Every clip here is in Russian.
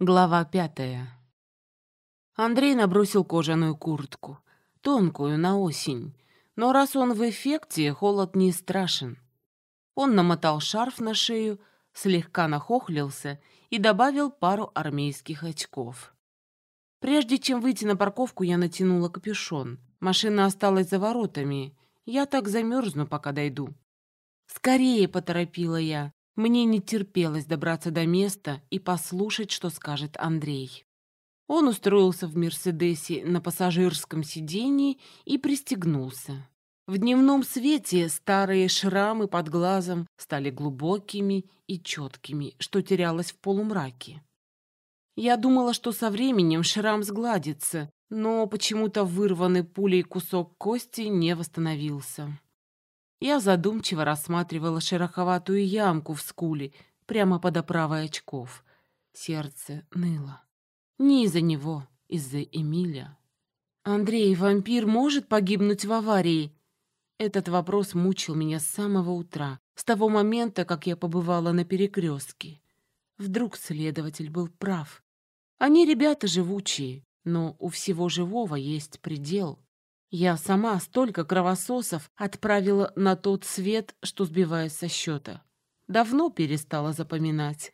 Глава пятая. Андрей набросил кожаную куртку, тонкую, на осень. Но раз он в эффекте, холод не страшен. Он намотал шарф на шею, слегка нахохлился и добавил пару армейских очков. Прежде чем выйти на парковку, я натянула капюшон. Машина осталась за воротами. Я так замерзну, пока дойду. «Скорее!» — поторопила я. Мне не терпелось добраться до места и послушать, что скажет Андрей. Он устроился в «Мерседесе» на пассажирском сидении и пристегнулся. В дневном свете старые шрамы под глазом стали глубокими и четкими, что терялось в полумраке. Я думала, что со временем шрам сгладится, но почему-то вырванный пулей кусок кости не восстановился. Я задумчиво рассматривала шероховатую ямку в скуле прямо под оправой очков. Сердце ныло. Не из-за него, из-за Эмиля. «Андрей, вампир может погибнуть в аварии?» Этот вопрос мучил меня с самого утра, с того момента, как я побывала на перекрестке. Вдруг следователь был прав. Они ребята живучие, но у всего живого есть предел. Я сама столько кровососов отправила на тот свет, что сбиваюсь со счета. Давно перестала запоминать.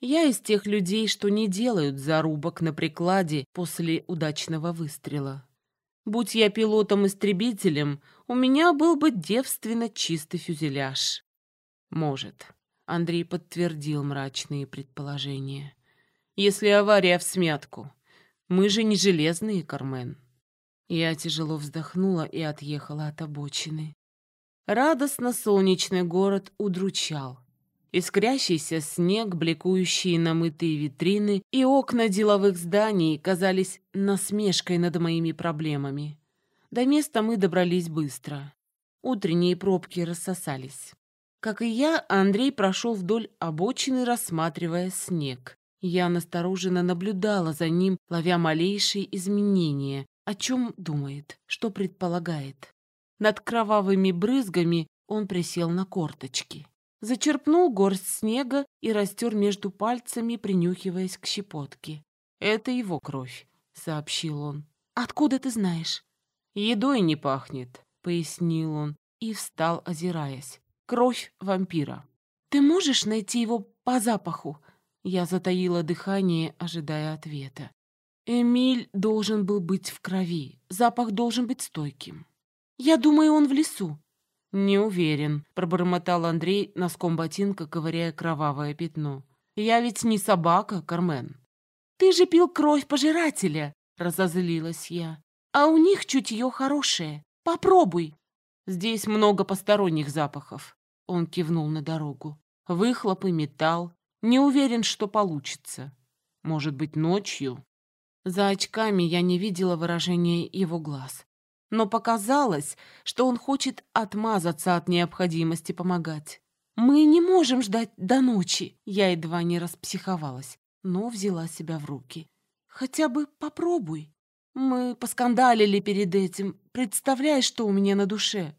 Я из тех людей, что не делают зарубок на прикладе после удачного выстрела. Будь я пилотом-истребителем, у меня был бы девственно чистый фюзеляж. Может. Андрей подтвердил мрачные предположения. Если авария в смятку. Мы же не железные, Кармен. Я тяжело вздохнула и отъехала от обочины. Радостно солнечный город удручал. Искрящийся снег, бликующие намытые витрины и окна деловых зданий казались насмешкой над моими проблемами. До места мы добрались быстро. Утренние пробки рассосались. Как и я, Андрей прошел вдоль обочины, рассматривая снег. Я настороженно наблюдала за ним, ловя малейшие изменения, о чем думает, что предполагает. Над кровавыми брызгами он присел на корточки. Зачерпнул горсть снега и растер между пальцами, принюхиваясь к щепотке. «Это его кровь», — сообщил он. «Откуда ты знаешь?» «Едой не пахнет», — пояснил он и встал, озираясь. «Кровь вампира». «Ты можешь найти его по запаху?» Я затаила дыхание, ожидая ответа. Эмиль должен был быть в крови. Запах должен быть стойким. Я думаю, он в лесу. Не уверен, пробормотал Андрей носком ботинка, ковыряя кровавое пятно. Я ведь не собака, Кармен. Ты же пил кровь пожирателя, разозлилась я. А у них чутье хорошее. Попробуй. Здесь много посторонних запахов. Он кивнул на дорогу. Выхлопы, металл. Не уверен, что получится. Может быть, ночью? За очками я не видела выражения его глаз. Но показалось, что он хочет отмазаться от необходимости помогать. «Мы не можем ждать до ночи!» Я едва не распсиховалась, но взяла себя в руки. «Хотя бы попробуй. Мы поскандалили перед этим. Представляешь, что у меня на душе?»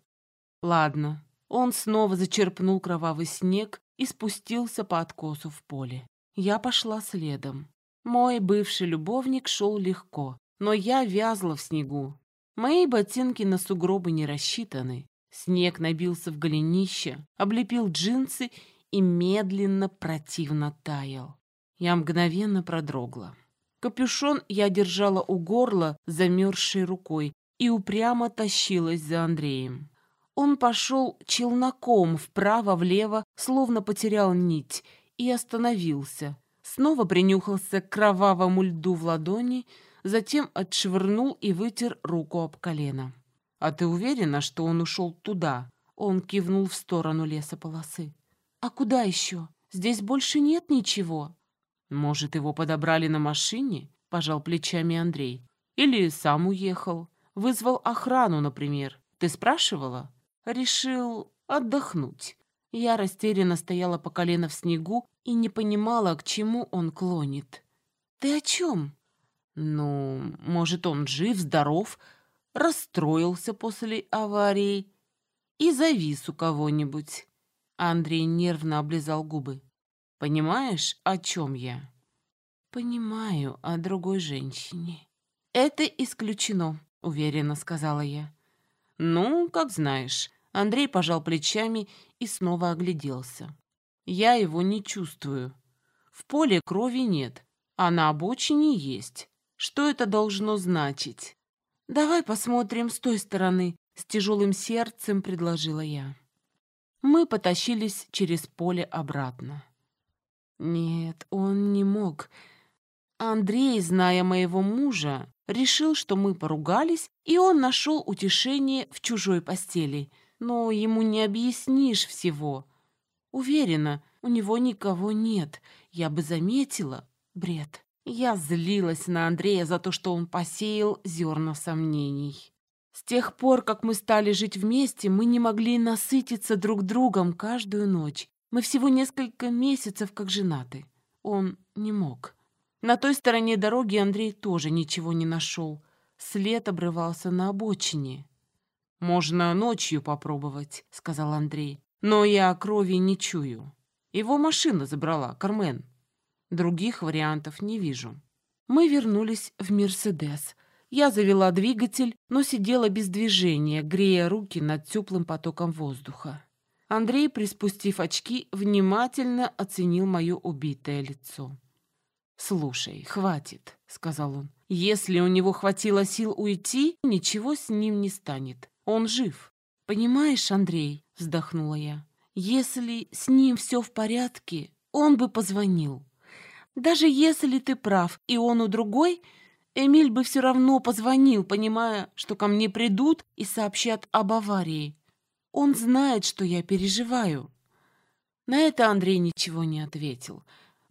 «Ладно». Он снова зачерпнул кровавый снег и спустился по откосу в поле. Я пошла следом. Мой бывший любовник шел легко, но я вязла в снегу. Мои ботинки на сугробы не рассчитаны. Снег набился в голенище, облепил джинсы и медленно противно таял. Я мгновенно продрогла. Капюшон я держала у горла замерзшей рукой и упрямо тащилась за Андреем. Он пошел челноком вправо-влево, словно потерял нить, и остановился, снова принюхался к кровавому льду в ладони, затем отшвырнул и вытер руку об колено. «А ты уверена, что он ушел туда?» Он кивнул в сторону лесополосы. «А куда еще? Здесь больше нет ничего». «Может, его подобрали на машине?» — пожал плечами Андрей. «Или сам уехал. Вызвал охрану, например. Ты спрашивала?» «Решил отдохнуть». Я растерянно стояла по колено в снегу и не понимала, к чему он клонит. «Ты о чем?» «Ну, может, он жив, здоров, расстроился после аварии и завис у кого-нибудь». Андрей нервно облизал губы. «Понимаешь, о чем я?» понимаю о другой женщине. Это исключено, уверенно сказала я. Ну, как знаешь. Андрей пожал плечами и снова огляделся. Я его не чувствую. В поле крови нет, а на обочине есть. Что это должно значить? Давай посмотрим с той стороны, с тяжелым сердцем предложила я. Мы потащились через поле обратно. Нет, он не мог. Андрей, зная моего мужа, решил, что мы поругались, и он нашел утешение в чужой постели. Но ему не объяснишь всего. Уверена, у него никого нет. Я бы заметила. Бред. Я злилась на Андрея за то, что он посеял зерна сомнений. С тех пор, как мы стали жить вместе, мы не могли насытиться друг другом каждую ночь. Мы всего несколько месяцев как женаты. Он не мог. На той стороне дороги Андрей тоже ничего не нашел. След обрывался на обочине. «Можно ночью попробовать», — сказал Андрей. «Но я крови не чую. Его машина забрала, Кармен. Других вариантов не вижу». Мы вернулись в «Мерседес». Я завела двигатель, но сидела без движения, грея руки над теплым потоком воздуха. Андрей, приспустив очки, внимательно оценил мое убитое лицо. «Слушай, хватит», — сказал он. «Если у него хватило сил уйти, ничего с ним не станет. Он жив». «Понимаешь, Андрей», — вздохнула я, «если с ним все в порядке, он бы позвонил. Даже если ты прав, и он у другой, Эмиль бы все равно позвонил, понимая, что ко мне придут и сообщат об аварии. Он знает, что я переживаю». На это Андрей ничего не ответил.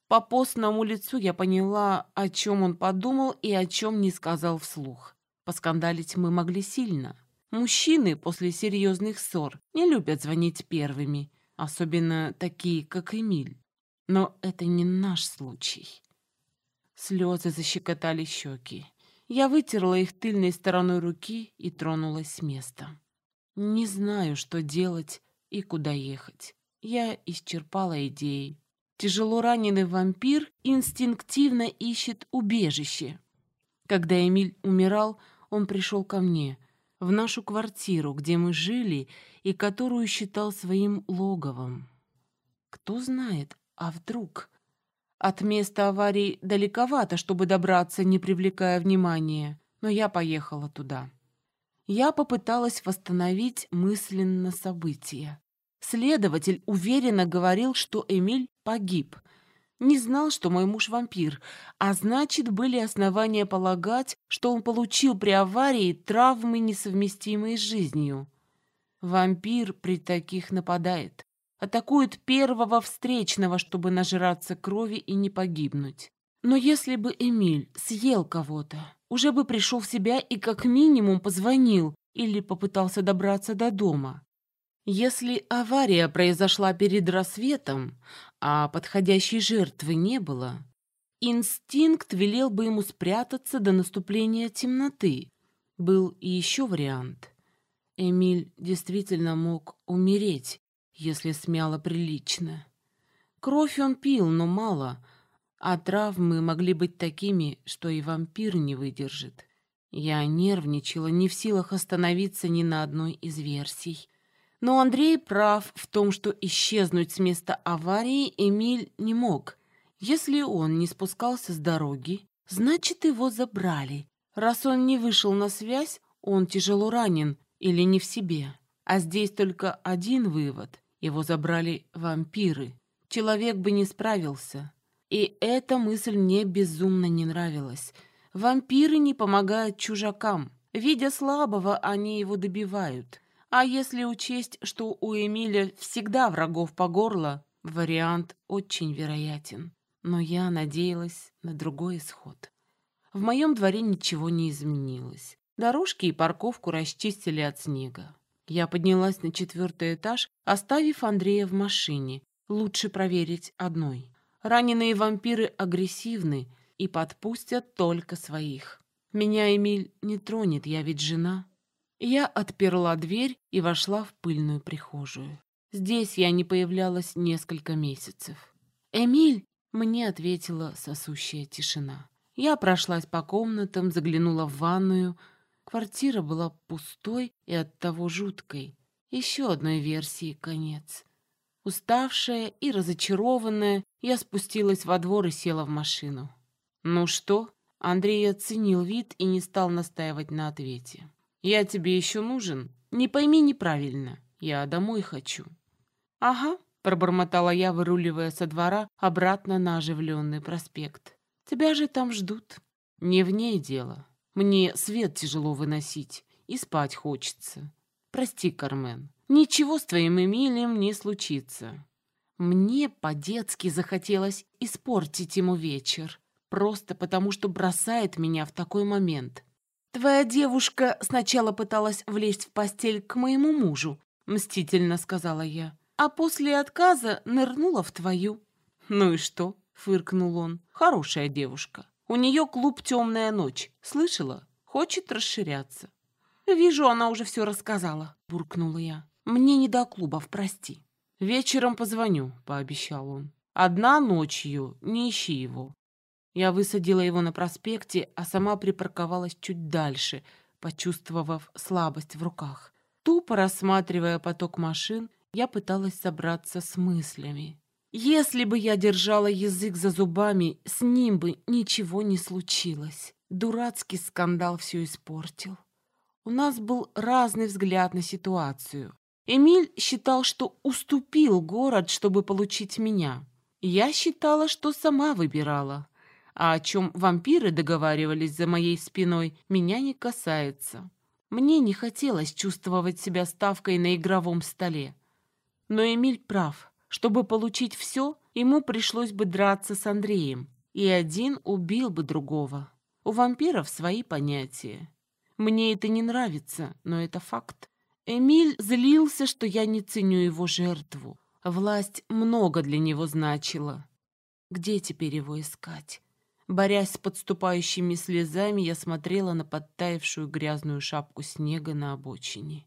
По постному лицу я поняла, о чем он подумал и о чем не сказал вслух. Поскандалить мы могли сильно. Мужчины после серьезных ссор не любят звонить первыми, особенно такие, как Эмиль. Но это не наш случай. Слезы защекотали щеки. Я вытерла их тыльной стороной руки и тронулась с места. Не знаю, что делать и куда ехать. Я исчерпала идеи. Тяжело раненый вампир инстинктивно ищет убежище. Когда Эмиль умирал, он пришел ко мне, в нашу квартиру, где мы жили и которую считал своим логовом. Кто знает, а вдруг... От места аварии далековато, чтобы добраться, не привлекая внимания, но я поехала туда. Я попыталась восстановить мысленно события. Следователь уверенно говорил, что Эмиль погиб. Не знал, что мой муж вампир, а значит, были основания полагать, что он получил при аварии травмы, несовместимые с жизнью. Вампир при таких нападает. Атакует первого встречного, чтобы нажраться крови и не погибнуть. Но если бы Эмиль съел кого-то, уже бы пришел в себя и как минимум позвонил или попытался добраться до дома. Если авария произошла перед рассветом, а подходящей жертвы не было, инстинкт велел бы ему спрятаться до наступления темноты. Был и еще вариант. Эмиль действительно мог умереть, если смяло прилично. Кровь он пил, но мало — а травмы могли быть такими, что и вампир не выдержит. Я нервничала, не в силах остановиться ни на одной из версий. Но Андрей прав в том, что исчезнуть с места аварии Эмиль не мог. Если он не спускался с дороги, значит, его забрали. Раз он не вышел на связь, он тяжело ранен или не в себе. А здесь только один вывод. Его забрали вампиры. Человек бы не справился. И эта мысль мне безумно не нравилась. Вампиры не помогают чужакам. Видя слабого, они его добивают. А если учесть, что у Эмиля всегда врагов по горло, вариант очень вероятен. Но я надеялась на другой исход. В моем дворе ничего не изменилось. Дорожки и парковку расчистили от снега. Я поднялась на четвертый этаж, оставив Андрея в машине. Лучше проверить одной. Раненые вампиры агрессивны и подпустят только своих. Меня Эмиль не тронет, я ведь жена. Я отперла дверь и вошла в пыльную прихожую. Здесь я не появлялась несколько месяцев. «Эмиль!» Мне ответила сосущая тишина. Я прошлась по комнатам, заглянула в ванную. Квартира была пустой и оттого жуткой. Еще одной версии конец. Уставшая и разочарованная, я спустилась во двор и села в машину. «Ну что?» Андрей оценил вид и не стал настаивать на ответе. «Я тебе еще нужен? Не пойми неправильно. Я домой хочу». «Ага», — пробормотала я, выруливая со двора обратно на оживленный проспект. «Тебя же там ждут». «Не в ней дело. Мне свет тяжело выносить, и спать хочется. Прости, Кармен, ничего с твоим Эмилием не случится». Мне по-детски захотелось испортить ему вечер, просто потому что бросает меня в такой момент. «Твоя девушка сначала пыталась влезть в постель к моему мужу», — мстительно сказала я, «а после отказа нырнула в твою». «Ну и что?» — фыркнул он. «Хорошая девушка. У нее клуб «Темная ночь». Слышала? Хочет расширяться». «Вижу, она уже все рассказала», — буркнула я. «Мне не до клубов, прости». «Вечером позвоню», — пообещал он. «Одна ночью, не ищи его. Я высадила его на проспекте, а сама припарковалась чуть дальше, почувствовав слабость в руках. Тупо рассматривая поток машин, я пыталась собраться с мыслями. Если бы я держала язык за зубами, с ним бы ничего не случилось. Дурацкий скандал все испортил. У нас был разный взгляд на ситуацию. Эмиль считал, что уступил город, чтобы получить меня. Я считала, что сама выбирала а о чем вампиры договаривались за моей спиной, меня не касается. Мне не хотелось чувствовать себя ставкой на игровом столе. Но Эмиль прав. Чтобы получить все, ему пришлось бы драться с Андреем, и один убил бы другого. У вампиров свои понятия. Мне это не нравится, но это факт. Эмиль злился, что я не ценю его жертву. Власть много для него значила. Где теперь его искать? Борясь с подступающими слезами, я смотрела на подтаявшую грязную шапку снега на обочине.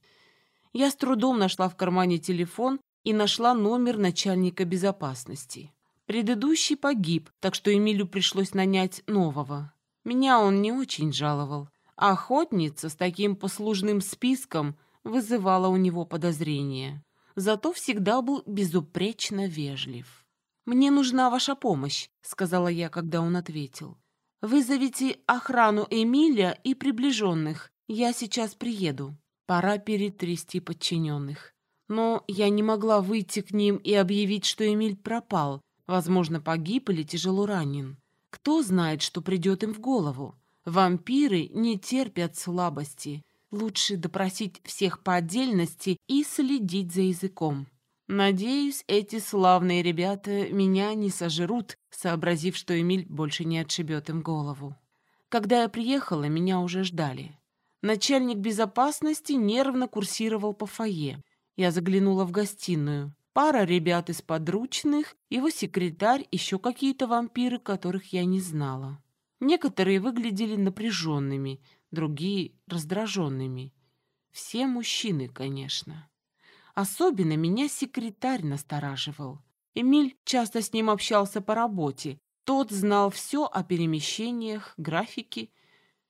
Я с трудом нашла в кармане телефон и нашла номер начальника безопасности. Предыдущий погиб, так что Эмилю пришлось нанять нового. Меня он не очень жаловал, а охотница с таким послужным списком вызывала у него подозрения. Зато всегда был безупречно вежлив. «Мне нужна ваша помощь», — сказала я, когда он ответил. «Вызовите охрану Эмиля и приближенных. Я сейчас приеду. Пора перетрясти подчиненных». Но я не могла выйти к ним и объявить, что Эмиль пропал, возможно, погиб или тяжело ранен. Кто знает, что придет им в голову? Вампиры не терпят слабости. Лучше допросить всех по отдельности и следить за языком. Надеюсь, эти славные ребята меня не сожрут, сообразив, что Эмиль больше не отшибет им голову. Когда я приехала, меня уже ждали. Начальник безопасности нервно курсировал по фойе. Я заглянула в гостиную. Пара ребят из подручных, его секретарь, еще какие-то вампиры, которых я не знала. Некоторые выглядели напряженными, другие — раздраженными. Все мужчины, конечно. Особенно меня секретарь настораживал. Эмиль часто с ним общался по работе. Тот знал все о перемещениях, графике.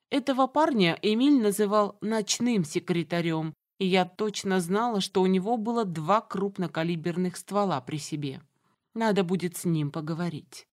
Этого парня Эмиль называл «ночным секретарем», и я точно знала, что у него было два крупнокалиберных ствола при себе. Надо будет с ним поговорить.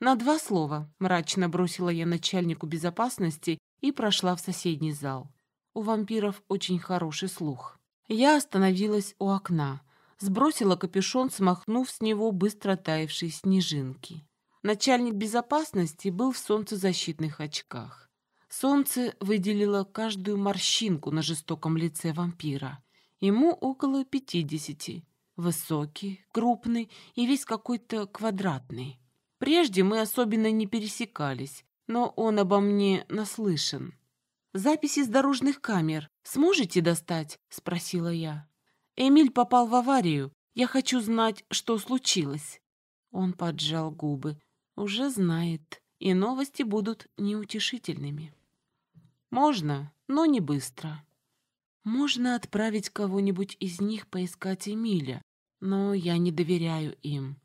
На два слова мрачно бросила я начальнику безопасности и прошла в соседний зал. У вампиров очень хороший слух. Я остановилась у окна, сбросила капюшон, смахнув с него быстро таявшие снежинки. Начальник безопасности был в солнцезащитных очках. Солнце выделило каждую морщинку на жестоком лице вампира. Ему около пятидесяти. Высокий, крупный и весь какой-то квадратный. Прежде мы особенно не пересекались, но он обо мне наслышан. «Записи с дорожных камер сможете достать?» — спросила я. «Эмиль попал в аварию. Я хочу знать, что случилось». Он поджал губы. «Уже знает, и новости будут неутешительными». «Можно, но не быстро». «Можно отправить кого-нибудь из них поискать Эмиля, но я не доверяю им.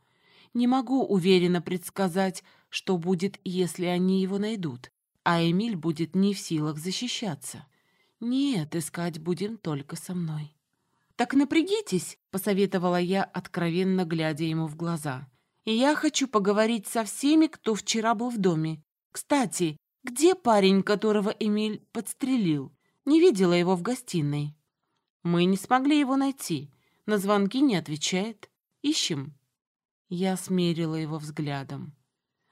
Не могу уверенно предсказать, что будет, если они его найдут, а Эмиль будет не в силах защищаться. Нет, искать будем только со мной. «Так напрягитесь», — посоветовала я, откровенно глядя ему в глаза. «И я хочу поговорить со всеми, кто вчера был в доме. Кстати, где парень, которого Эмиль подстрелил? Не видела его в гостиной». «Мы не смогли его найти. На звонки не отвечает. Ищем». Я смерила его взглядом.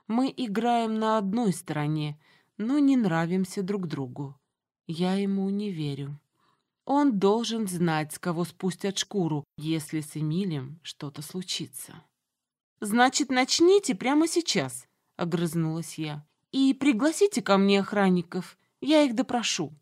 Мы играем на одной стороне, но не нравимся друг другу. Я ему не верю. Он должен знать, с кого спустят шкуру, если с Эмилем что-то случится. «Значит, начните прямо сейчас», — огрызнулась я. «И пригласите ко мне охранников, я их допрошу».